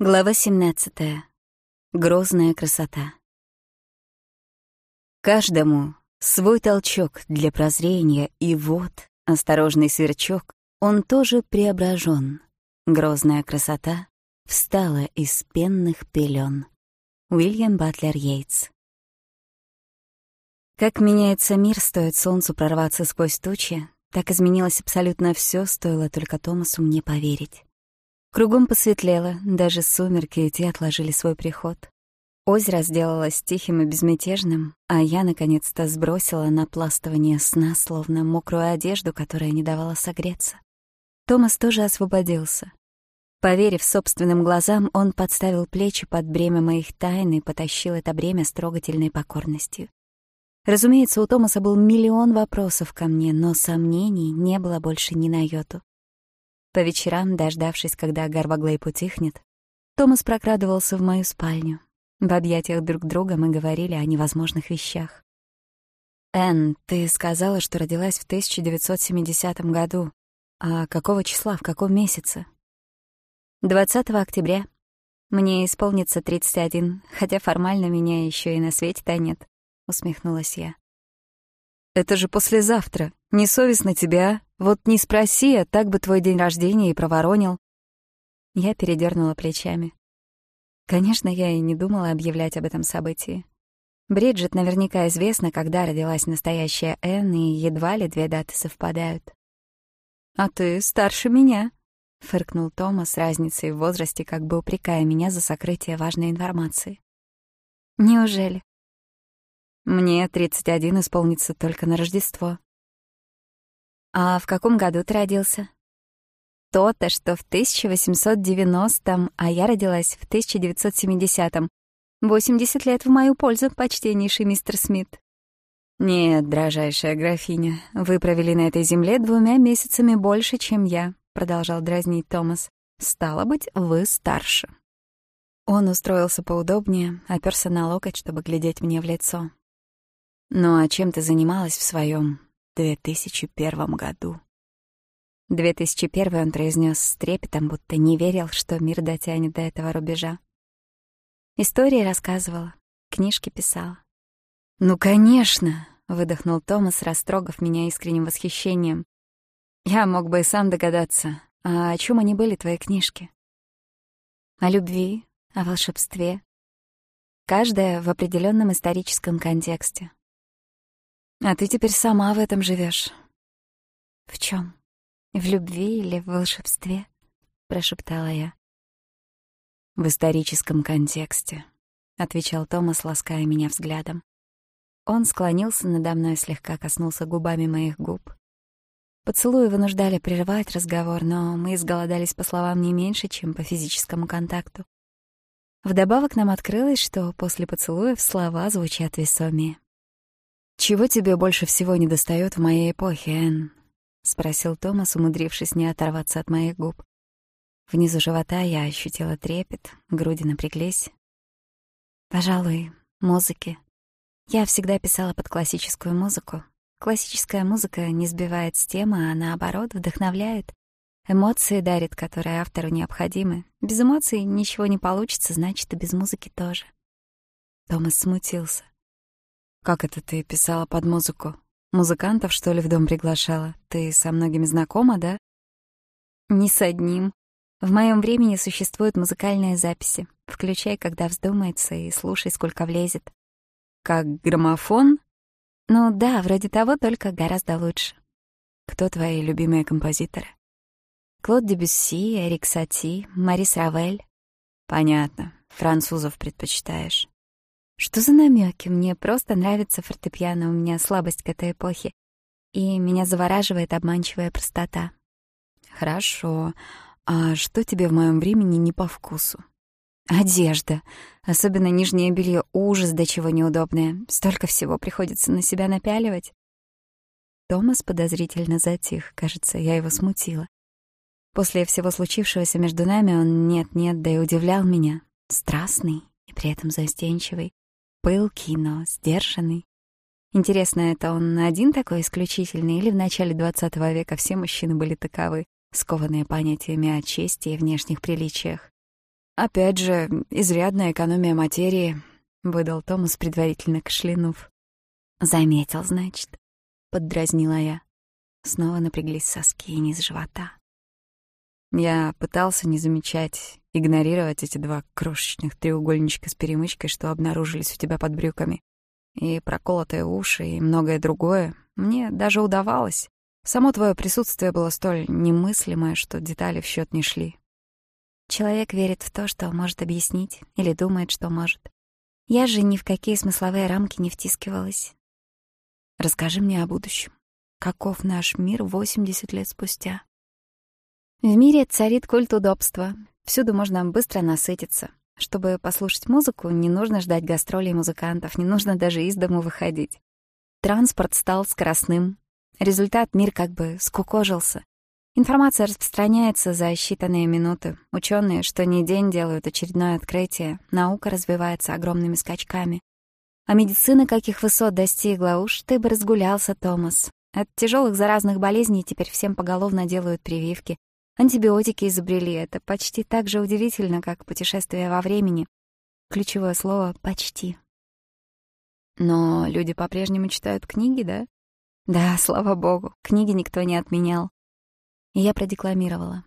Глава 17. Грозная красота. Каждому свой толчок для прозрения, и вот, осторожный сверчок, он тоже преображен. Грозная красота встала из пенных пелен. Уильям Батлер Йейтс. Как меняется мир, стоит солнцу прорваться сквозь тучи, так изменилось абсолютно все, стоило только Томасу мне поверить. Кругом посветлело, даже сумерки и те отложили свой приход. Озеро сделалось тихим и безмятежным, а я, наконец-то, сбросила на пластование сна, словно мокрую одежду, которая не давала согреться. Томас тоже освободился. Поверив собственным глазам, он подставил плечи под бремя моих тайн и потащил это бремя с трогательной покорностью. Разумеется, у Томаса был миллион вопросов ко мне, но сомнений не было больше ни на йоту. По вечерам, дождавшись, когда горбоглейб утихнет, Томас прокрадывался в мою спальню. В объятиях друг друга мы говорили о невозможных вещах. «Энн, ты сказала, что родилась в 1970 году. А какого числа, в каком месяце?» «20 октября. Мне исполнится 31, хотя формально меня еще и на свете-то нет», — усмехнулась я. Это же послезавтра. Несовестно тебя. Вот не спроси, а так бы твой день рождения и проворонил. Я передернула плечами. Конечно, я и не думала объявлять об этом событии. Бриджит наверняка известно, когда родилась настоящая Энн, и едва ли две даты совпадают. «А ты старше меня», — фыркнул Томас, с разницей в возрасте, как бы упрекая меня за сокрытие важной информации. «Неужели?» Мне 31 исполнится только на Рождество. А в каком году ты родился? То-то, что в 1890-м, а я родилась в 1970-м. 80 лет в мою пользу, почтеннейший мистер Смит. «Нет, дрожайшая графиня, вы провели на этой земле двумя месяцами больше, чем я», — продолжал дразнить Томас. «Стало быть, вы старше». Он устроился поудобнее, оперся на локоть, чтобы глядеть мне в лицо. Ну а чем ты занималась в своем 2001 году? 2001 он произнес с трепетом, будто не верил, что мир дотянет до этого рубежа. Истории рассказывала, книжки писала. «Ну, конечно!» — выдохнул Томас, растрогав меня искренним восхищением. «Я мог бы и сам догадаться. А о чем они были, твои книжки?» «О любви, о волшебстве. Каждая в определенном историческом контексте, А ты теперь сама в этом живешь. В чем? В любви или в волшебстве? прошептала я. В историческом контексте, отвечал Томас, лаская меня взглядом. Он склонился надо мной, слегка коснулся губами моих губ. Поцелуи вынуждали прервать разговор, но мы изголодались по словам не меньше, чем по физическому контакту. Вдобавок нам открылось, что после поцелуев слова звучат весомее. «Чего тебе больше всего недостает в моей эпохе, Энн?» — спросил Томас, умудрившись не оторваться от моих губ. Внизу живота я ощутила трепет, груди напряглись. «Пожалуй, музыки. Я всегда писала под классическую музыку. Классическая музыка не сбивает с темы, а наоборот вдохновляет. Эмоции дарит, которые автору необходимы. Без эмоций ничего не получится, значит, и без музыки тоже». Томас смутился. Как это ты писала под музыку? Музыкантов, что ли, в дом приглашала? Ты со многими знакома, да? Не с одним. В моем времени существуют музыкальные записи. Включай, когда вздумается, и слушай, сколько влезет. Как граммофон? Ну да, вроде того, только гораздо лучше. Кто твои любимые композиторы? Клод Дебюсси, Эрик Сати, Марис Равель. Понятно. Французов предпочитаешь. Что за намеки? Мне просто нравится фортепиано, у меня слабость к этой эпохе. И меня завораживает обманчивая простота. Хорошо. А что тебе в моем времени не по вкусу? Одежда. Особенно нижнее белье. Ужас, до чего неудобное. Столько всего приходится пылкий, но сдержанный. Интересно, это он один такой исключительный, или в начале XX века все мужчины были таковы, скованные понятиями о чести и внешних приличиях? «Опять же, изрядная экономия материи», — выдал Томас, предварительно кашлянув. «Заметил, значит», — поддразнила я. Снова напряглись соски и низ живота. Я пытался не замечать, игнорировать эти два крошечных треугольничка с перемычкой, что обнаружились у тебя под брюками. И проколотые уши, и многое другое. Мне даже удавалось. Само твое присутствие было столь немыслимое, что детали в счет не шли. Человек верит в то, что может объяснить, или думает, что может. Я же ни в какие смысловые В мире царит культ удобства. Всюду можно быстро насытиться. Чтобы послушать музыку, не нужно ждать гастролей музыкантов, не нужно даже из дому выходить. Транспорт стал скоростным. Результат мир как бы скукожился. Информация распространяется за считанные минуты. Ученые, что ни день делают очередное открытие, наука развивается огромными скачками. А медицина каких высот достигла, уж ты бы разгулялся, Томас. От тяжелых заразных болезней теперь всем поголовно делают прививки антибиотики изобрели это почти так же удивительно, как путешествие во времени. Ключевое слово «почти». Но люди по-прежнему читают книги, да? Да, слава богу, книги никто не отменял. И я продекламировала.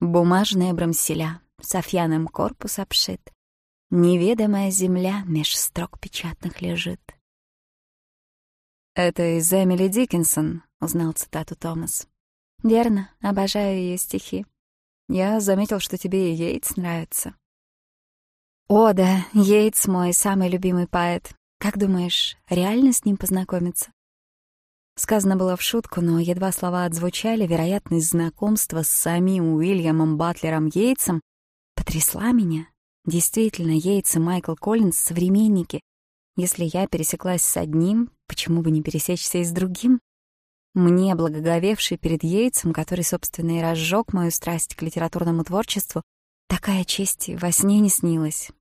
Бумажная брамселя, софьяным корпус обшит. Неведомая земля меж строк печатных лежит. «Это из Эмили Диккенсон», — узнал цитату Томас. «Верно, обожаю ее стихи. Я заметил, что тебе и Йейтс нравится». «О, да, Йейтс мой самый любимый поэт. Как думаешь, реально с ним познакомиться?» Сказано было в шутку, но едва слова отзвучали, вероятность знакомства с самим Уильямом Батлером Йейтсом потрясла меня. Действительно, Йейтс и Майкл Коллинз — современники. Если я пересеклась с одним, почему бы не пересечься и с другим? Мне благоговевший перед яйцем, который собственный раз сжег мою страсть к литературному творчеству, такая честь во сне не снилась.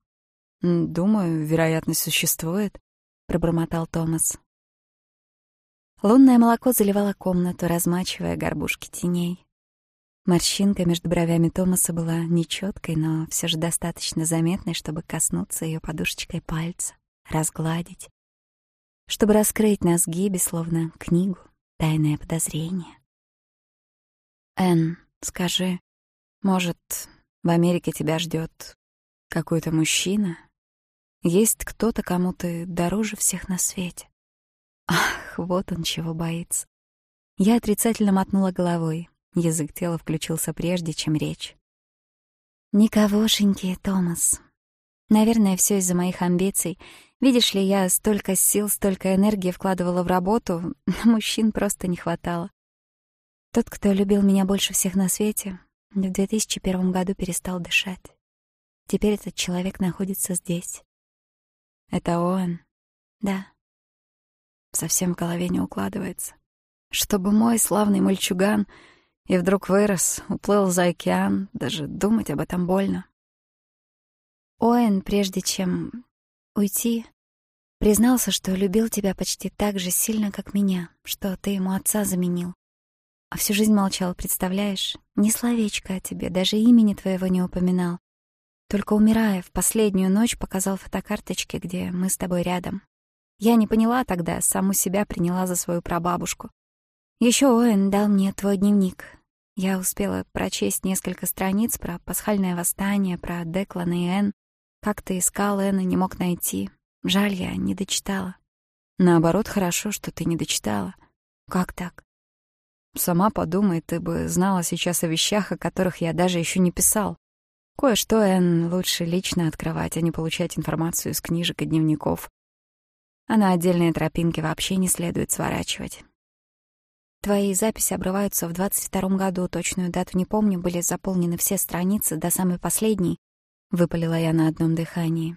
«Думаю, вероятность существует», — пробормотал Томас. Лунное молоко заливало комнату, размачивая горбушки теней. Морщинка между бровями Томаса была нечеткой, но все же достаточно заметной, чтобы коснуться ее подушечкой пальца, разгладить, чтобы раскрыть на сгибе, словно книгу тайное подозрение. «Энн, скажи, может, в Америке тебя ждет какой-то мужчина? Есть кто-то, кому ты дороже всех на свете?» Ах, вот он чего боится. Я отрицательно мотнула головой. Язык тела включился прежде, чем речь. «Никогошеньки, Томас, Наверное, все из-за моих амбиций. Видишь ли, я столько сил, столько энергии вкладывала в работу, мужчин просто не хватало. Тот, кто любил меня больше всех на свете, в 2001 году перестал дышать. Теперь этот человек находится здесь. Это он. Да совсем в голове не укладывается. Чтобы мой славный мальчуган и вдруг вырос, уплыл за океан, даже думать об этом больно. Оэн, прежде чем уйти, признался, что любил тебя почти так же сильно, как меня, что ты ему отца заменил. А всю жизнь молчал, представляешь? Ни словечко о тебе, даже имени твоего не упоминал. Только умирая, в последнюю ночь показал фотокарточки, где мы с тобой рядом. Я не поняла тогда, саму себя приняла за свою прабабушку. Еще Оэн дал мне твой дневник. Я успела прочесть несколько страниц как-то искал Энну, не мог найти. Жаль, я не дочитала. Наоборот, хорошо, что ты не дочитала. Как так? Сама подумай, ты бы знала сейчас о вещах, о которых я даже еще не писал. Кое-что, Энн, лучше лично открывать, а не получать информацию из книжек и дневников. А на отдельные тропинки вообще не следует сворачивать. Твои записи обрываются в 22-м году, точную дату не помню, были заполнены все страницы до самой последней, Выпалила я на одном дыхании.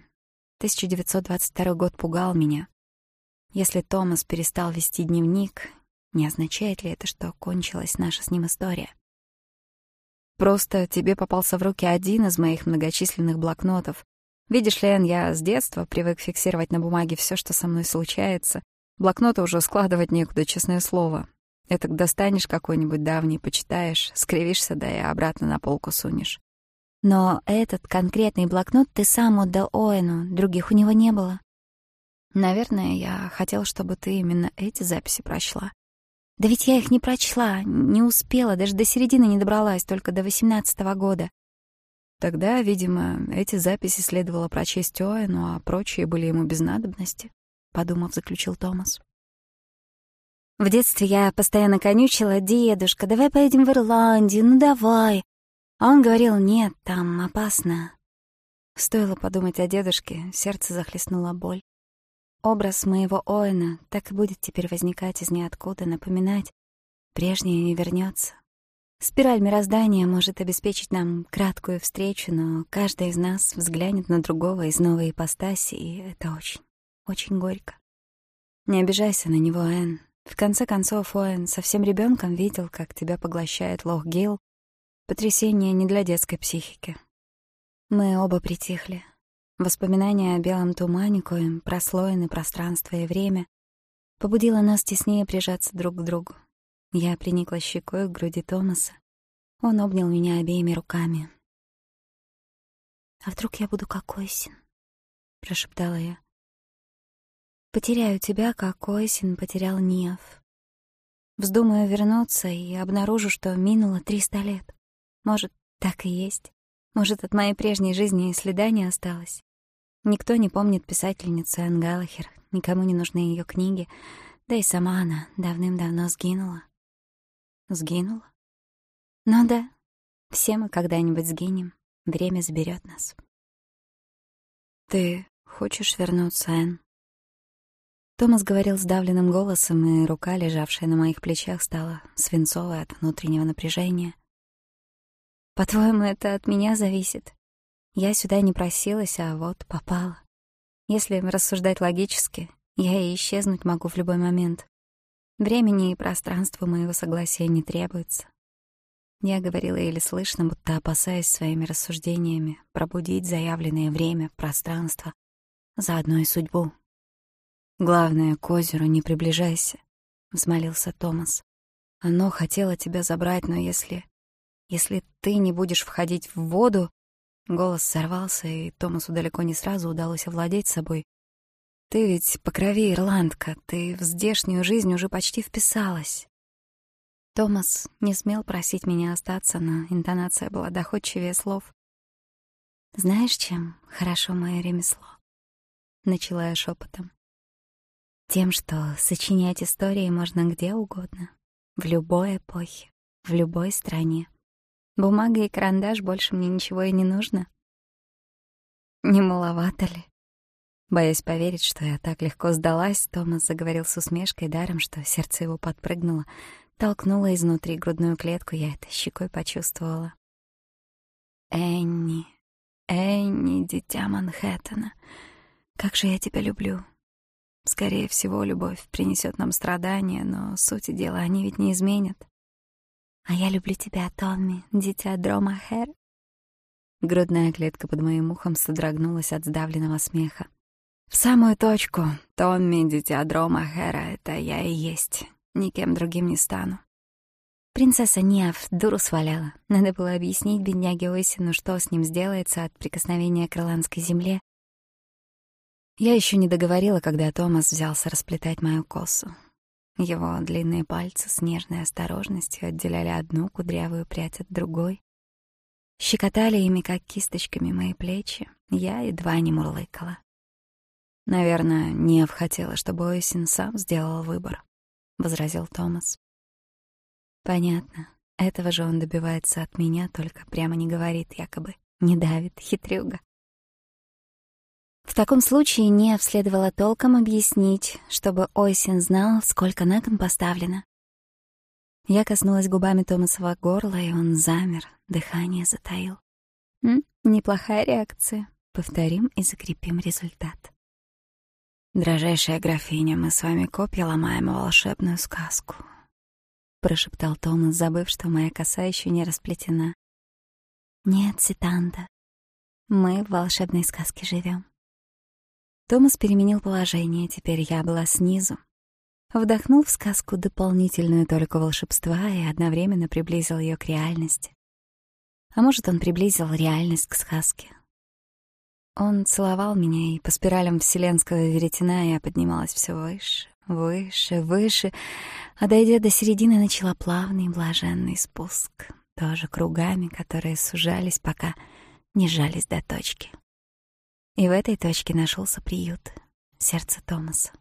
1922 год пугал меня. Если Томас перестал вести дневник, не означает ли это, что кончилась наша с ним история? Просто тебе попался в руки один из моих многочисленных блокнотов. Видишь, Лен, я с детства привык фиксировать на бумаге все, что со мной случается. Блокноты уже складывать некуда, честное слово. Этак достанешь какой-нибудь давний, почитаешь, скривишься, да и обратно на полку сунешь. Но этот конкретный блокнот ты сам отдал Оэну, других у него не было. Наверное, я хотел, чтобы ты именно эти записи прочла. Да ведь я их не прочла, не успела, даже до середины не добралась, только до восемнадцатого года. Тогда, видимо, эти записи следовало прочесть Оэну, а прочие были ему без надобности, — подумав, заключил Томас. В детстве я постоянно конючила, «Дедушка, давай поедем в Ирландию, ну давай!» Он говорил, нет, там опасно. Стоило подумать о дедушке, сердце захлестнула боль. Образ моего Оэна так и будет теперь возникать из ниоткуда, напоминать. Прежнее не вернется. Спираль мироздания может обеспечить нам краткую встречу, но каждый из нас взглянет на другого из новой ипостаси, и это очень, очень горько. Не обижайся на него, Энн. В конце концов, Оэн совсем ребенком видел, как тебя поглощает Лох Гейл, потрясение не для детской психики. Мы оба притихли. Воспоминания о белом тумане, коим прослоены пространство и время, побудило нас теснее прижаться друг к другу. Я приникла щекой к груди Томаса. Он обнял меня обеими руками. «А вдруг я буду как Ойсин?» — прошептала я. «Потеряю тебя, как Ойсин потерял Ниев. Вздумаю вернуться и обнаружу, что минуло триста лет. Может, так и есть. Может, от моей прежней жизни и следа не осталось. Никто не помнит писательницу Энн Галлахер, никому не нужны ее книги, да и сама она давным-давно сгинула. Сгинула? Ну да, все мы когда-нибудь сгинем, время заберет нас. «Ты хочешь вернуться, Энн?» Томас говорил сдавленным голосом, и рука, лежавшая на моих плечах, стала свинцовой от внутреннего напряжения. «По-твоему, это от меня зависит? Я сюда не просилась, а вот попала. Если рассуждать логически, я и исчезнуть могу в любой момент. Времени и пространства моего согласия не требуется. Я говорила еле слышно, будто опасаясь своими рассуждениями пробудить заявленное время, пространство, заодно и судьбу. «Главное, к озеру не приближайся», — взмолился Томас. «Оно хотело тебя забрать, но если... Если ты не будешь входить в воду...» Голос сорвался, и Томасу далеко не сразу удалось овладеть собой, ты ведь по крови ирландка, ты в здешнюю жизнь уже почти вписалась. Томас не смел просить меня остаться, но интонация была доходчивее слов. «Знаешь, чем хорошо мое ремесло?» Начала я шепотом. Тем, что сочинять истории можно где угодно, в любой эпохе, в любой стране. Бумага и карандаш больше мне ничего и не нужно. Не маловато ли? Боясь поверить, что я так легко сдалась, Томас заговорил с усмешкой, даром, что сердце его подпрыгнуло, толкнуло изнутри грудную клетку, я это щекой почувствовала. «Энни, Энни, дитя Манхэттена, как же я тебя люблю!» Скорее всего, любовь принесет нам страдания, но сути дела они ведь не изменят. «А я люблю тебя, Томми, дитя Дромахер». Грудная клетка под моим ухом содрогнулась от сдавленного смеха. В самую точку. Томми, дитя Дрома Хэра, это я и есть. Никем другим не стану. Принцесса Ниав дуру сваляла. Надо было объяснить бедняге Ойсину, что с ним сделается от прикосновения к ирландской земле. Я еще не договорила, когда Томас взялся расплетать мою косу. Его длинные пальцы с нежной осторожностью отделяли одну кудрявую прядь от другой. Щекотали ими, как кисточками, мои плечи. Я В таком случае не обследовала толком объяснить, чтобы Ойсин знал, сколько на кон поставлено. Я коснулась губами Томасова горла, и он замер, дыхание затаил. М? Неплохая реакция. Повторим и закрепим результат. «Дорожайшая графиня, мы с вами копья ломаем волшебную сказку», — прошептал Томас, забыв, что моя коса еще не расплетена. «Нет, Ситанда, мы в волшебной сказке живем. Томас переменил положение, теперь я была снизу. Вдохнул в сказку дополнительную только волшебства и одновременно приблизил ее к реальности. А может, он приблизил реальность к сказке. Он целовал меня, и по спиралям вселенского веретена я поднималась все выше, выше, выше, а дойдя до середины, начала плавный блаженный спуск, тоже кругами, которые сужались, И в этой точке нашелся приют, сердце Томаса.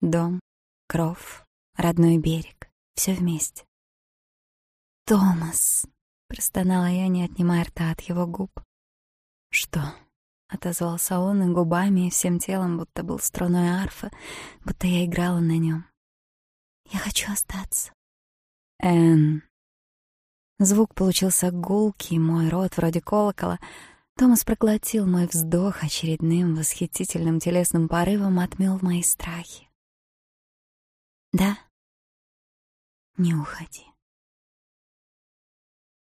Дом, кров, родной берег, все вместе. «Томас!» — простонала я, не отнимая рта от его губ. «Что?» — отозвался он и губами, и всем телом, будто был струной арфа, будто я играла на нем. «Я хочу остаться». «Энн...» Звук получился гулкий, мой рот вроде колокола — Томас проглотил мой вздох очередным восхитительным телесным порывом, отмел мои страхи. «Да? Не уходи».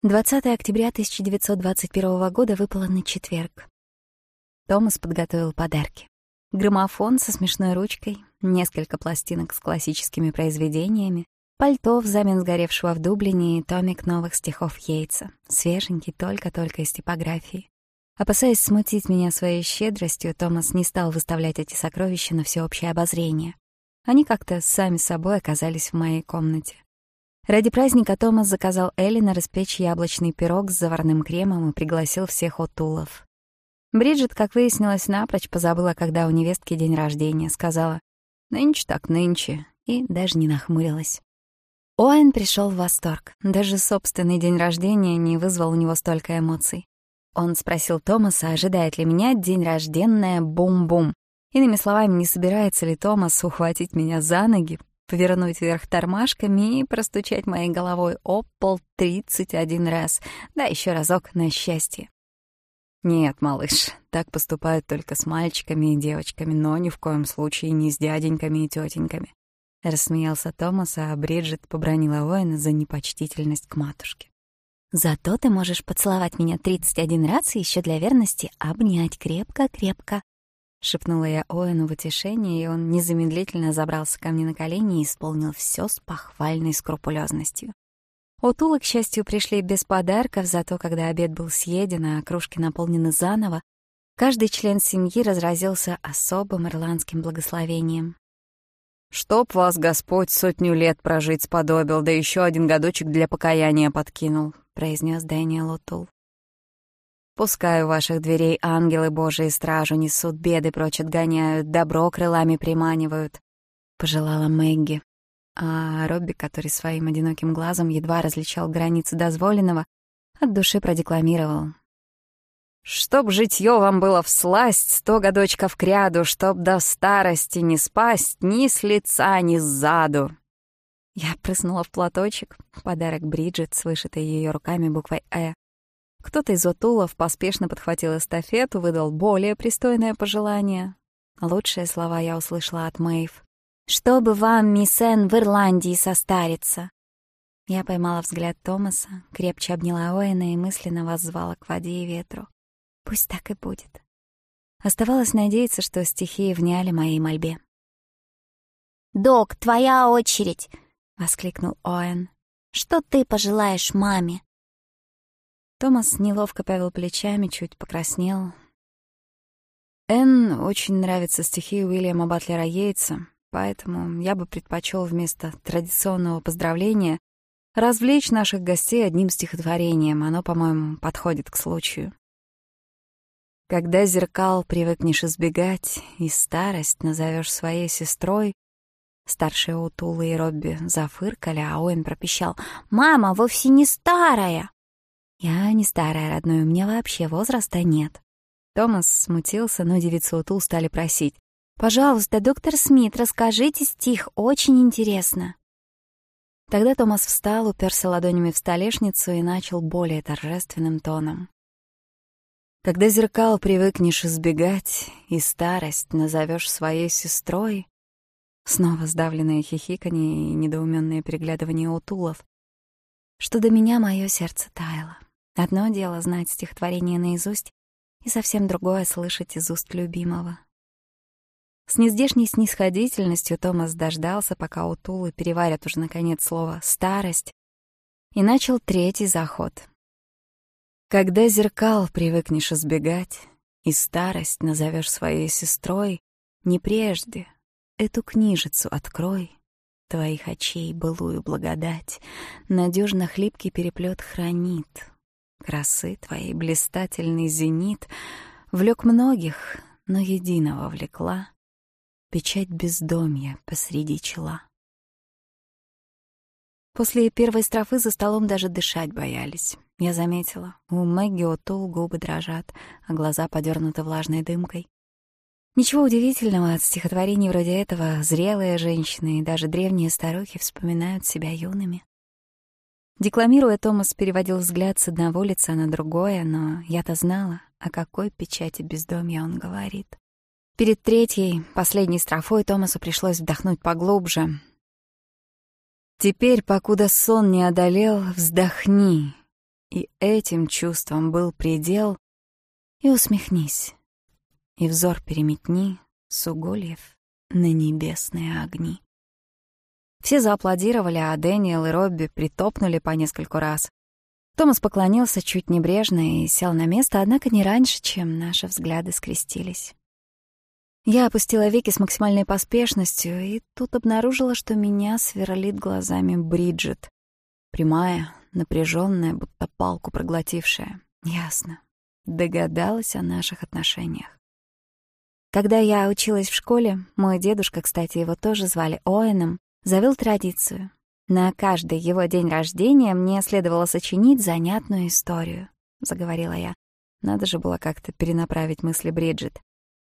20 октября 1921 года выпало на четверг. Томас подготовил подарки. Граммофон со смешной ручкой, несколько пластинок с классическими произведениями, пальто взамен сгоревшего в Дублине и томик новых стихов Йейтса, свеженький только-только из типографии. опасаясь смутить меня своей щедростью, Томас не стал выставлять эти сокровища на всеобщее обозрение. Они как-то сами собой оказались в моей комнате. Ради праздника Томас заказал Эллина распечь яблочный пирог с заварным кремом и пригласил всех отулов. Бриджит, как выяснилось, напрочь позабыла, когда у невестки день рождения, сказала «Нынче так нынче» и даже не нахмурилась. Оэн пришел в восторг. Даже собственный день рождения не вызвал у него столько эмоций. Он спросил Томаса, ожидает ли меня день рождения бум-бум. Иными словами, не собирается ли Томас ухватить меня за ноги, повернуть вверх тормашками и простучать моей головой о пол 31 раз, да еще разок на счастье. Нет, малыш, так поступают только с мальчиками и девочками, но ни в коем случае не с дяденьками и тетеньками. Рассмеялся Томас, а Бриджит побронила Оэна за непочтительность к матушке. Зато ты можешь поцеловать меня 31 раз и еще для верности обнять крепко-крепко». Шепнула я Оэну в утешение, и он незамедлительно забрался ко мне на колени и исполнил все с похвальной скрупулезностью. Утулы, к счастью, пришли без подарков, зато когда обед был съеден, а кружки наполнены заново, каждый член семьи разразился особым ирландским благословением. Чтоб вас Господь сотню лет прожить сподобил, да еще один годочек для покаяния подкинул», — произнес Дэниел Утул. «Пускай у ваших дверей ангелы Божии стражу несут, беды прочь отгоняют, добро крылами приманивают», — пожелала Мэгги. А Робби, который своим одиноким глазом едва различал границы дозволенного, от души продекламировал. Чтоб житье вам было в сласть, сто годочков кряду, чтоб до старости не спасть ни с лица, ни сзаду. Я прыснула в платочек, подарок Бриджит с вышитой её руками буквой «Э». Кто-то из Отулов поспешно подхватил эстафету, выдал более пристойное пожелание. Лучшие слова я услышала от Мэйв. «Чтобы вам, мисс Энн, в Ирландии состариться!» Я поймала взгляд Томаса, крепче обняла Оэна и мысленно воззвала к воде и ветру. Пусть так и будет. Оставалось надеяться, что стихи вняли моей мольбе. «Док, твоя очередь!» — воскликнул Оэн. «Что ты пожелаешь маме?» Томас неловко повел плечами, чуть покраснел. «Энн очень нравятся стихи Уильяма Батлера Йейтса, поэтому я бы предпочел вместо традиционного поздравления развлечь наших гостей одним стихотворением. Оно, по-моему, подходит к случаю». Когда зеркал привыкнешь избегать, и старость назовешь своей сестрой. Старшие Утула и Робби зафыркали, а Оэн пропищал. «Мама вовсе не старая!» «Я не старая, родной, у меня вообще возраста нет». Томас смутился, но девицы Утул стали просить. «Пожалуйста, доктор Смит, расскажите стих, очень интересно». Тогда Томас встал, уперся ладонями в столешницу и начал более торжественным тоном. Когда зеркал привыкнешь избегать, и старость назовешь своей сестрой, снова сдавленное хихиканье и недоуменное переглядывание утулов, что до меня мое сердце таяло. Одно дело знать стихотворение наизусть, и совсем другое — слышать из уст любимого. С нездешней снисходительностью Томас дождался, пока утулы переварят уже, наконец, слово «старость», и начал третий заход — когда зеркал привыкнешь избегать, И старость назовешь своей сестрой, Не прежде эту книжицу открой, Твоих очей былую благодать Надежно хлипкий переплет хранит. Красы твоей блистательный зенит Влек многих, но единого влекла Печать бездомья посреди чела. После первой строфы за столом даже дышать боялись. Я заметила, у Мэгги Отул губы дрожат, а глаза подернуты влажной дымкой. Ничего удивительного от стихотворений вроде этого зрелые женщины и даже древние старухи вспоминают себя юными. Декламируя, Томас переводил взгляд с одного лица на другое, но я-то знала, о какой печати бездомья он говорит. Перед третьей, последней строфой Томасу пришлось вдохнуть поглубже, Теперь, покуда сон не одолел, вздохни, и этим чувством был предел, и усмехнись, и взор переметни с угольев на небесные огни. Все зааплодировали, а Дэниел и Робби притопнули по нескольку раз. Томас поклонился чуть небрежно и сел на место, однако не раньше, чем наши взгляды скрестились. Я опустила веки с максимальной поспешностью и тут обнаружила, что меня сверлит глазами Бриджит. Прямая, напряженная, будто палку проглотившая. Ясно. Догадалась о наших отношениях. Когда я училась в школе, мой дедушка, кстати, его тоже звали Оэном, завел традицию. На каждый его день рождения мне следовало сочинить занятную историю, заговорила я. Надо же было как-то перенаправить мысли Бриджит.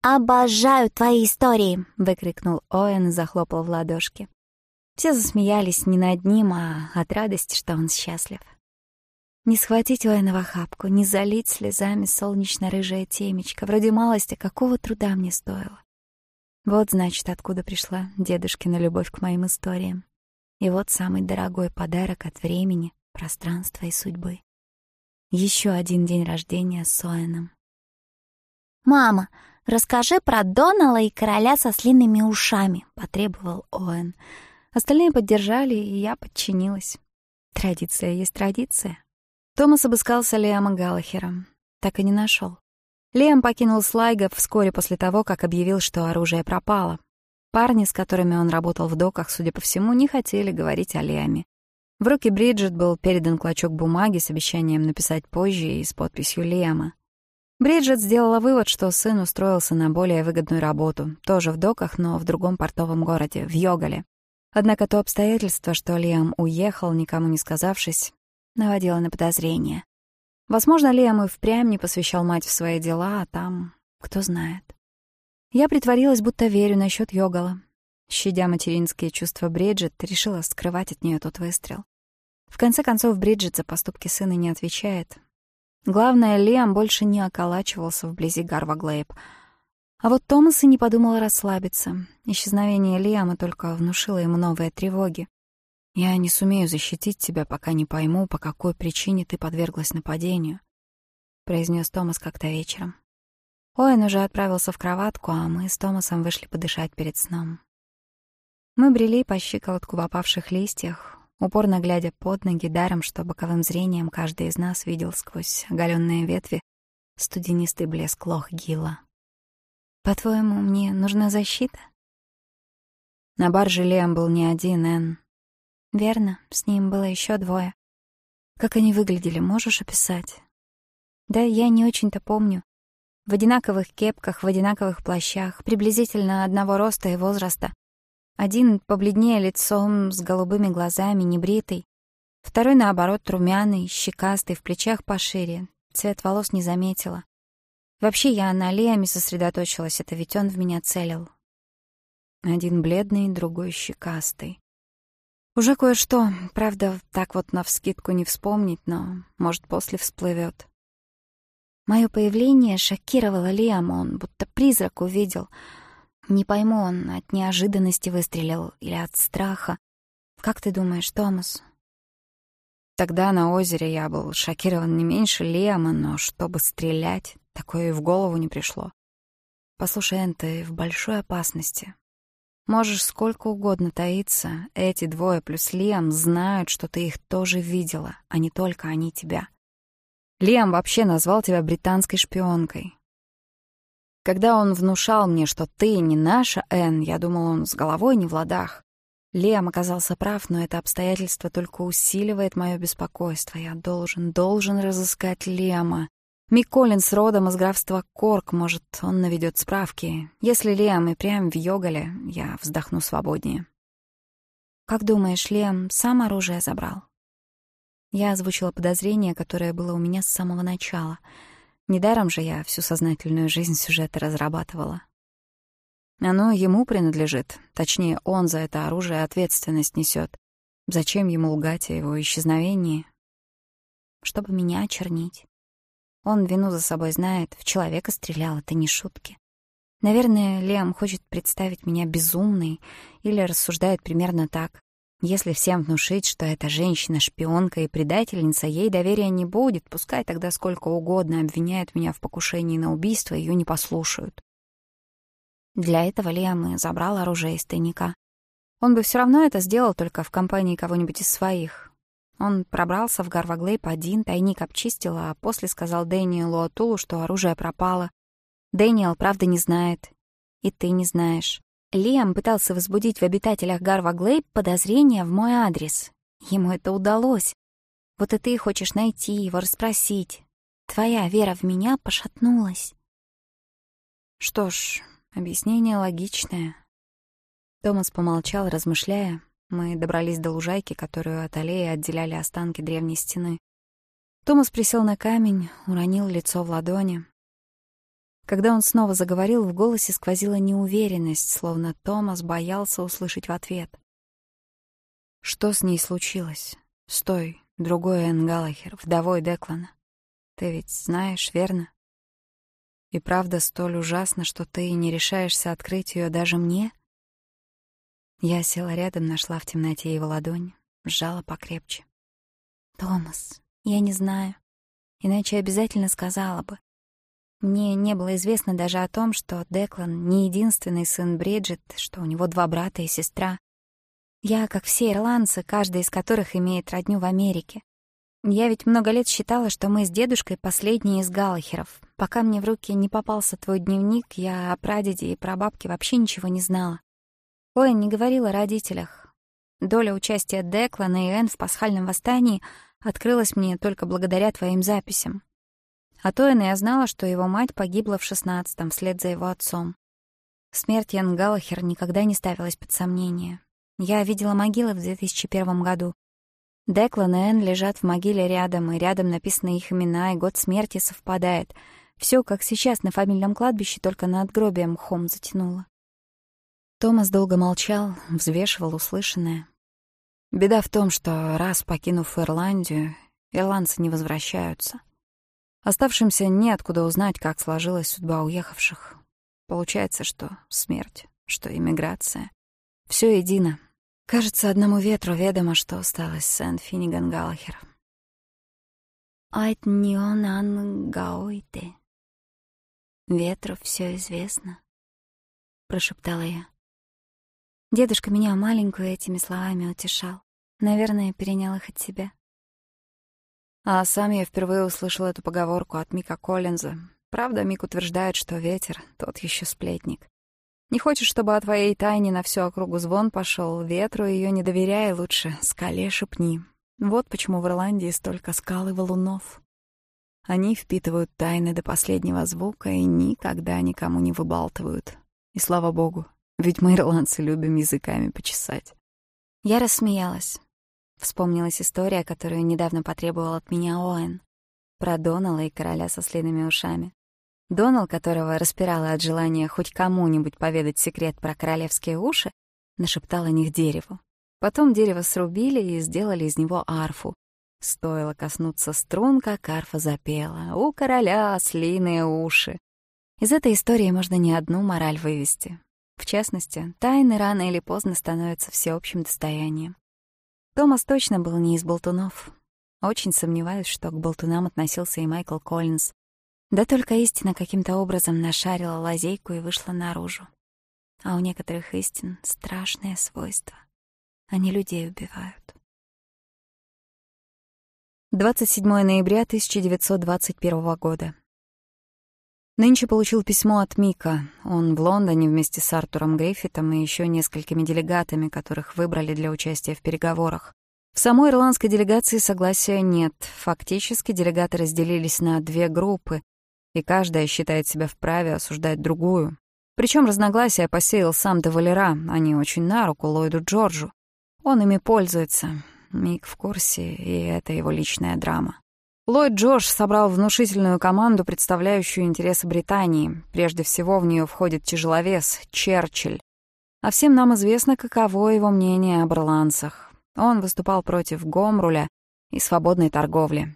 «Обожаю твои истории!» — выкрикнул Оэн и захлопал в ладошки. Все засмеялись не над ним, а от радости, что он счастлив. Не схватить Уэна в охапку, не залить слезами солнечно рыжая темечко. Вроде малости, а какого труда мне стоило. Вот, значит, откуда пришла дедушкина любовь к моим историям. И вот самый дорогой подарок от времени, пространства и судьбы. Еще один день рождения с Уэном. «Мама, расскажи про Донала и короля со слинными ушами», — потребовал Оэн. «Мама, Остальные поддержали, и я подчинилась. Традиция есть традиция. Томас обыскался Лиама Галлахером. Так и не нашел. Лиам покинул Слайга вскоре после того, как объявил, что оружие пропало. Парни, с которыми он работал в доках, судя по всему, не хотели говорить о Лиаме. В руки Бриджит был передан клочок бумаги с обещанием написать позже и с подписью Лиама. Бриджит сделала вывод, что сын устроился на более выгодную работу, тоже в доках, но в другом портовом городе, в Йогале, Однако то обстоятельство, что Лиам уехал, никому не сказавшись, наводило на подозрение. Возможно, Лиам и впрямь не посвящал мать в свои дела, а там кто знает. Я притворилась, будто верю насчет Йогала. Щадя материнские чувства Бриджит, решила скрывать от нее тот выстрел. В конце концов, Бриджит за поступки сына не отвечает. Главное, Лиам больше не околачивался вблизи Гарва Глейб — а Вот Томас и не подумал расслабиться. Исчезновение Лиама только внушило ему новые тревоги. «Я не сумею защитить тебя, пока не пойму, по какой причине ты подверглась нападению», — произнес Томас как-то вечером. Оэн уже отправился в кроватку, а мы с Томасом вышли подышать перед сном. Мы брели по щиколотку в опавших листьях, упорно глядя под ноги, даром, что боковым зрением каждый из нас видел сквозь оголенные ветви студенистый блеск лох гила. «По-твоему, мне нужна защита?» На барже Лиам был не один, Энн. «Верно, с ним было еще двое. Как они выглядели, можешь описать?» «Да, я не очень-то помню. В одинаковых кепках, в одинаковых плащах, приблизительно одного роста и возраста. Один побледнее лицом, с голубыми глазами, небритый. Второй, наоборот, румяный, щекастый, в плечах пошире. Цвет волос не заметила. Вообще я на Лиаме сосредоточилась, это ведь он в меня целил. Один бледный, другой щекастый. Уже кое-что, правда, так вот навскидку не вспомнить, но, может, после всплывет. Мое появление шокировало Лиама, он будто призрак увидел — не пойму, он от неожиданности выстрелил или от страха. Как ты думаешь, Томас? Тогда на озере я был шокирован не меньше Лема, но чтобы стрелять, Такое в голову не пришло. Послушай, Энн, ты в большой опасности. Можешь сколько угодно таиться, эти двое плюс Лиам знают, что ты их тоже видела, а не только они тебя. Лиам вообще назвал тебя британской шпионкой. Когда он внушал мне, что ты не наша Энн, я думал, он с головой не в ладах. Лиам оказался прав, но это обстоятельство только усиливает мое беспокойство. Я должен, должен разыскать Лиама. Миколин с родом из графства Корк, может, он наведет справки. Если Лем и прям в Йоголе, я вздохну свободнее. «Как думаешь, Лем сам оружие забрал?» Я озвучила подозрение, которое было у меня с самого начала. Недаром же я всю сознательную жизнь сюжета разрабатывала. Оно ему принадлежит, точнее, он за это оружие ответственность несет. Зачем ему лгать о его исчезновении? Чтобы меня очернить. Он вину за собой знает, в человека стрелял, это не шутки. Наверное, Лем хочет представить меня безумной или рассуждает примерно так. Если всем внушить, что эта женщина шпионка и предательница, ей доверия не будет, пускай тогда сколько угодно обвиняют меня в покушении на убийство, ее не послушают. Для этого Лиам и забрал оружие из тайника. Он бы все равно это сделал только в компании кого-нибудь из своих. Он пробрался в Гарваглейп один, тайник обчистил, а после сказал Дэниелу Атулу, что оружие пропало. Дэниел, правда, не знает. И ты не знаешь. Лиам пытался возбудить в обитателях Гарва Глейб подозрения в мой адрес. Ему это удалось. Вот и ты хочешь найти его, расспросить. Твоя вера в меня пошатнулась. Что ж, объяснение логичное. Томас помолчал, размышляя. Мы добрались до лужайки, которую от аллеи отделяли останки древней стены. Томас присел на камень, уронил лицо в ладони. Когда он снова заговорил, в голосе сквозила неуверенность, словно Томас боялся услышать в ответ. «Что с ней случилось? Стой, другой Энн Галлахер, вдовой Деклана. Ты ведь знаешь, верно? И правда столь ужасно, что ты не решаешься открыть ее даже мне?» Я села рядом, нашла в темноте его ладонь, сжала покрепче. «Томас, я не знаю. Иначе обязательно сказала бы. Мне не было известно даже о том, что Деклан не единственный сын Бриджит, что у него два брата и сестра. Я, как все ирландцы, каждый из которых имеет родню в Америке. Я ведь много лет считала, что мы с дедушкой последние из Галлахеров. Пока мне в руки не попался твой дневник, я о прадеде и прабабке вообще ничего не знала. Оэн не говорила о родителях. Доля участия Деклана и Энн в пасхальном восстании открылась мне только благодаря твоим записям. А Тоина я знала, что его мать погибла в шестнадцатом вслед за его отцом. Смерть Ян Галлахер никогда не ставилась под сомнение. Я видела могилы в 2001 году. Деклан и Энн лежат в могиле Томас долго молчал, взвешивал услышанное. Беда в том, что раз покинув Ирландию, ирландцы не возвращаются. Оставшимся неоткуда узнать, как сложилась судьба уехавших. Получается, что смерть, что иммиграция. Все едино. Кажется, одному ветру ведомо, что осталось Сент Финниган Галлахер. Айт Нионан Гауйте. Ветру все известно, прошептала я. Дедушка меня маленькую этими словами утешал. Наверное, перенял их от себя. А сам я впервые услышал эту поговорку от Мика Коллинза. Правда, Мик утверждает, что ветер — тот еще сплетник. Не хочешь, чтобы о твоей тайне на всю округу звон пошел, ветру ее не доверяй, лучше скале шепни. Вот почему в Ирландии столько скал и валунов. Они впитывают тайны до последнего звука и никогда никому не выбалтывают. И слава богу, Ведь мы, ирландцы любим языками почесать. Я рассмеялась. Вспомнилась история, которую недавно потребовал от меня Оэн. Про Донала и короля со слинными ушами. Донал, которого распирала от желания хоть кому-нибудь поведать секрет про королевские уши, нашептал о них дереву. Потом дерево срубили и сделали из него арфу. Стоило коснуться струн, как арфа запела. «У короля ослиные уши». Из этой истории можно не одну мораль вывести. В частности, тайны рано или поздно становятся всеобщим достоянием. Томас точно был не из болтунов. Очень сомневаюсь, что к болтунам относился и Майкл Коллинз. Да только истина каким-то образом нашарила лазейку и вышла наружу. А у некоторых истин страшное свойство. Они людей убивают. 27 ноября 1921 года. Нынче получил письмо от Мика. Он в Лондоне вместе с Артуром Гриффитом и еще несколькими делегатами, которых выбрали для участия в переговорах. В самой ирландской делегации согласия нет. Фактически делегаты разделились на две группы, и каждая считает себя вправе осуждать другую. Причем разногласия посеял сам де Валера, они а очень на руку Ллойду Джорджу. Он ими пользуется. Мик в курсе, и это его личная драма. Ллойд Джордж собрал внушительную команду, представляющую интересы Британии. Прежде всего в нее входит тяжеловес Черчилль. А всем нам известно, каково его мнение об ирландцах. Он выступал против Гомруля и свободной торговли.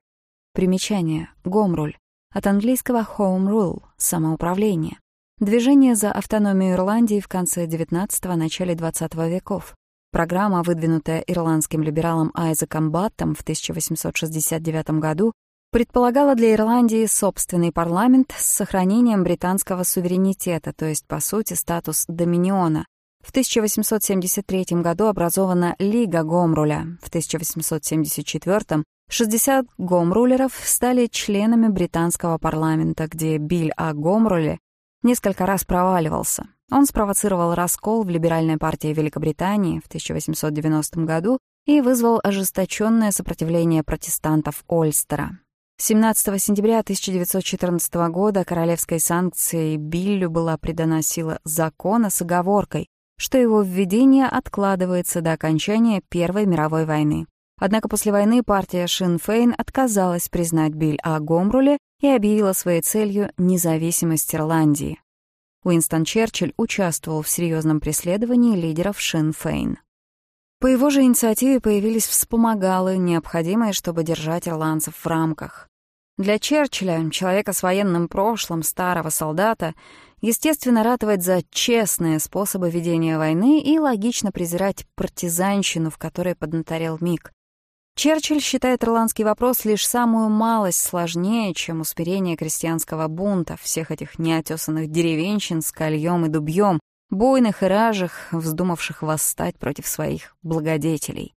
Примечание. Гомруль. От английского «home rule» — самоуправление. Движение за автономию Ирландии в конце XIX – начале XX веков. Программа, выдвинутая ирландским либералом Айзеком Баттом в 1869 году, Предполагала для Ирландии собственный парламент с сохранением британского суверенитета, то есть, по сути, статус доминиона. В 1873 году образована Лига Гомруля, в 1874 60 гомрулеров стали членами британского парламента, где Биль о а. Гомруле несколько раз проваливался. Он спровоцировал раскол в либеральной партии Великобритании в 1890 году и вызвал ожесточенное сопротивление протестантов Ольстера. 17 сентября 1914 года королевской санкцией Биллю была придана сила закона с оговоркой, что его введение откладывается до окончания Первой мировой войны. Однако после войны партия Шинфейн отказалась признать Биль о Гомруле и объявила своей целью независимость Ирландии. Уинстон Черчилль участвовал в серьезном преследовании лидеров Шинфейн. По его же инициативе появились вспомогалы, необходимые, чтобы держать ирландцев в рамках. Для Черчилля, человека с военным прошлым, старого солдата, естественно, ратовать за честные способы ведения войны и логично презирать партизанщину, в которой поднаторел Мик. Черчилль считает ирландский вопрос лишь самую малость сложнее, чем усмирение крестьянского бунта, всех этих неотесанных деревенщин с кольем и дубьем, буйных и ражих, вздумавших восстать против своих благодетелей.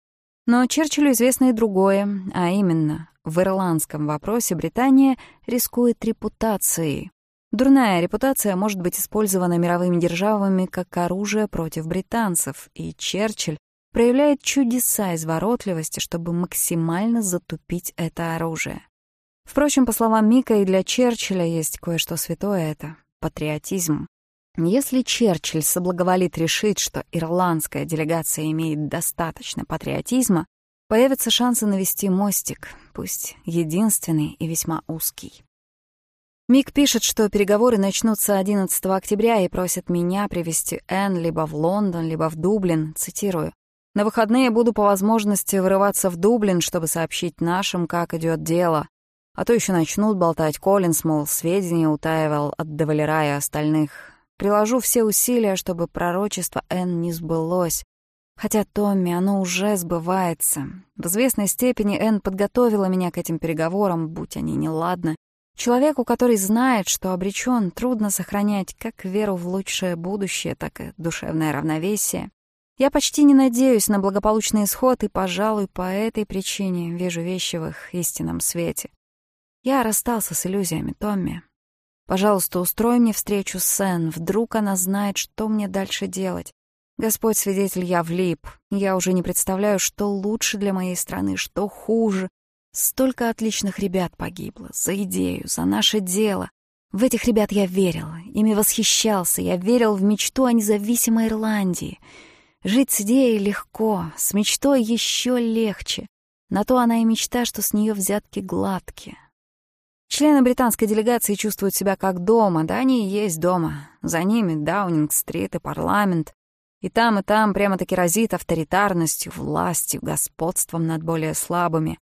Но Черчиллю известно и другое, а именно, в ирландском вопросе Британия рискует репутацией. Дурная репутация может быть использована мировыми державами как оружие против британцев, и Черчилль проявляет чудеса изворотливости, чтобы максимально затупить это оружие. Впрочем, по словам Мика, и для Черчилля есть кое-что святое это — патриотизм. Если Черчилль соблаговолит решить, что ирландская делегация имеет достаточно патриотизма, появятся шансы навести мостик, пусть единственный и весьма узкий. Мик пишет, что переговоры начнутся 11 октября и просит меня привести Энн либо в Лондон, либо в Дублин, цитирую. «На выходные буду по возможности врываться в Дублин, чтобы сообщить нашим, как идет дело. А то еще начнут болтать Коллинс, мол, сведения утаивал от Девалера и остальных. Приложу все усилия, чтобы пророчество Н не сбылось. Хотя, Томми, оно уже сбывается. В известной степени Н подготовила меня к этим переговорам, будь они неладны. Человеку, который знает, что обречен, трудно сохранять как веру в лучшее будущее, так и душевное равновесие. Я почти не надеюсь на благополучный исход и, пожалуй, по этой причине вижу вещи в их истинном свете. Я расстался с иллюзиями Томми. Пожалуйста, устрой мне встречу с Сэн. Вдруг она знает, что мне дальше делать. Господь свидетель, я влип. Я уже не представляю, что лучше для моей страны, что хуже. Столько отличных ребят погибло. За идею, за наше дело. В этих ребят я верил, ими восхищался. Я верил в мечту о независимой Ирландии. Жить с идеей легко, с мечтой еще легче. На то она и мечта, что с нее взятки гладкие. Члены британской делегации чувствуют себя как дома, да они и есть дома. За ними Даунинг-стрит и парламент. И там, и там прямо-таки разит авторитарностью, властью, господством над более слабыми.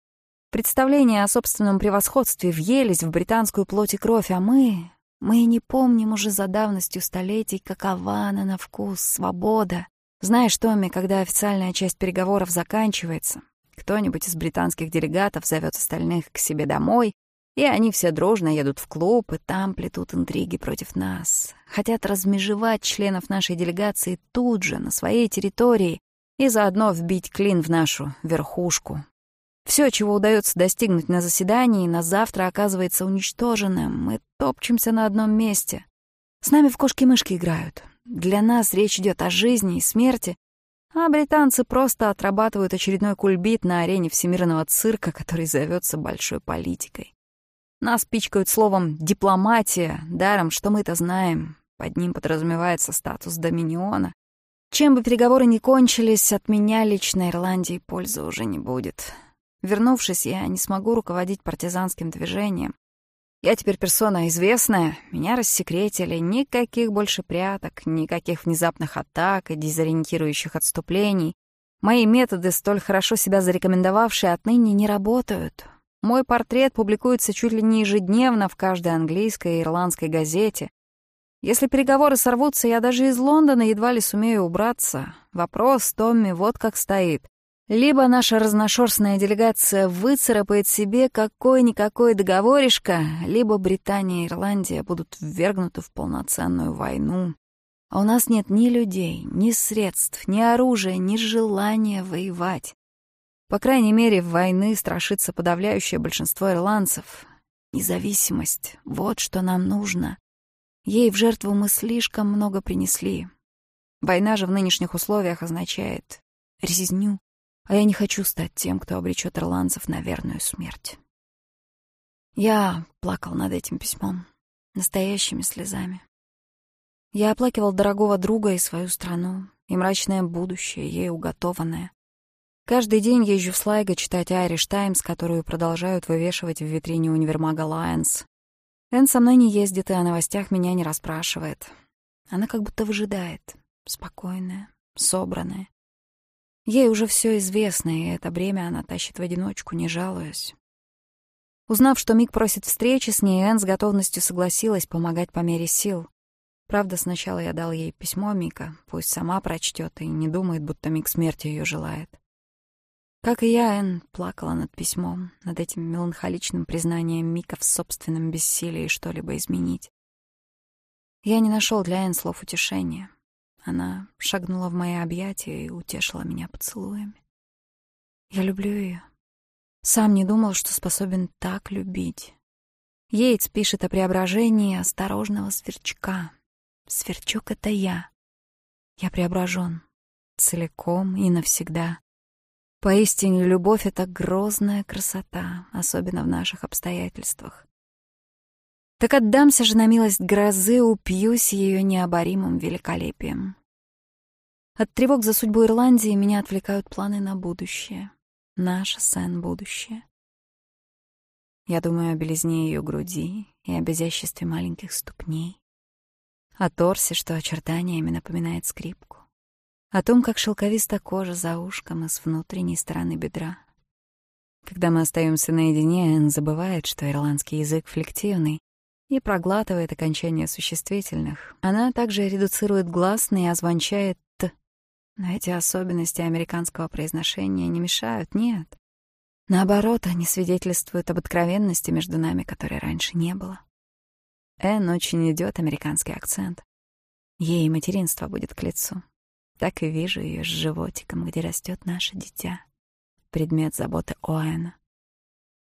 Представления о собственном превосходстве въелись в британскую плоть и кровь, а мы... Мы и не помним уже за давностью столетий, какова она на вкус, свобода. Знаешь, Томми, когда официальная часть переговоров заканчивается, кто-нибудь из британских делегатов зовет остальных к себе домой, И они все дружно едут в клуб, и там плетут интриги против нас. Хотят размежевать членов нашей делегации тут же, на своей территории, и заодно вбить клин в нашу верхушку. Все, чего удается достигнуть на заседании, на завтра оказывается уничтоженным. Мы топчемся на одном месте. С нами в кошки-мышки играют. Для нас речь идет о жизни и смерти, а британцы просто отрабатывают очередной кульбит на арене всемирного цирка, который зовется большой политикой. Нас пичкают словом «дипломатия», даром, что мы-то знаем. Под ним подразумевается статус доминиона. Чем бы переговоры ни кончились, от меня лично Ирландии пользы уже не будет. Вернувшись, я не смогу руководить партизанским движением. Я теперь персона известная, меня рассекретили, никаких больше пряток, никаких внезапных атак и дезориентирующих отступлений. Мои методы, столь хорошо себя зарекомендовавшие, отныне не работают. Мой портрет публикуется чуть ли не ежедневно в каждой английской и ирландской газете. Если переговоры сорвутся, я даже из Лондона едва ли сумею убраться. Вопрос, Томми, вот как стоит. Либо наша разношерстная делегация выцарапает себе какой-никакой договоришко, либо Британия и Ирландия будут ввергнуты в полноценную войну. А у нас нет ни людей, ни средств, ни оружия, ни желания воевать. По крайней мере, в войны страшится подавляющее большинство ирландцев. Независимость — вот что нам нужно. Ей в жертву мы слишком много принесли. Война же в нынешних условиях означает резню, а я не хочу стать тем, кто обречет ирландцев на верную смерть. Я плакал над этим письмом, настоящими слезами. Я оплакивал дорогого друга и свою страну, и мрачное будущее, ей уготованное. Каждый день езжу в Слайго читать «Айриш Таймс», которую продолжают вывешивать в витрине универмага «Лайонс». Энн со мной не ездит и о новостях меня не расспрашивает. Она как будто выжидает, спокойная, собранная. Ей уже все известно, и это бремя она тащит в одиночку, не жалуясь. Узнав, что Мик просит встречи с ней, Энн с готовностью согласилась помогать по мере сил. Правда, сначала я дал ей письмо Мика, пусть сама прочтет и не думает, будто Мик смерти ее желает. Как и я, Энн плакала над письмом, над этим меланхоличным признанием Мика в собственном бессилии что-либо изменить. Я не нашел для Энн слов утешения. Она шагнула в мои объятия и утешила меня поцелуями. Я люблю ее. Сам не думал, что способен так любить. Йейтс пишет о преображении осторожного сверчка. Сверчок — это я. Я преображен. Целиком и навсегда. Поистине, любовь — это грозная красота, особенно в наших обстоятельствах. Так отдамся же на милость грозы, упьюсь ее необоримым великолепием. От тревог за судьбу Ирландии меня отвлекают планы на будущее. Наше сен будущее. Я думаю о белизне ее груди и об изяществе маленьких ступней, о торсе, что очертаниями напоминает скрипку. О том, как шелковиста кожа за ушком и с внутренней стороны бедра. Когда мы остаемся наедине, Энн забывает, что ирландский язык флективный и проглатывает окончания существительных. Она также редуцирует гласные и озвончает «т». Но эти особенности американского произношения не мешают, нет. Наоборот, они свидетельствуют об откровенности между нами, которой раньше не было. Энн очень идет американский акцент. Ей материнство будет к лицу. Так и вижу ее с животиком, где растет наше дитя. Предмет заботы Оэна.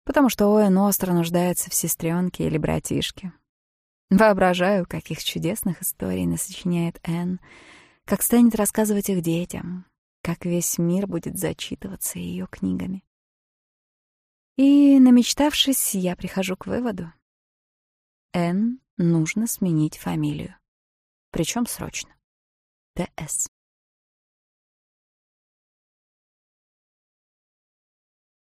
Потому что Оэн остро нуждается в сестренке или братишке. Воображаю, каких чудесных историй насочиняет Энн, как станет рассказывать их детям, как весь мир будет зачитываться ее книгами. И, намечтавшись, я прихожу к выводу. Н нужно сменить фамилию. Причем срочно. ТС.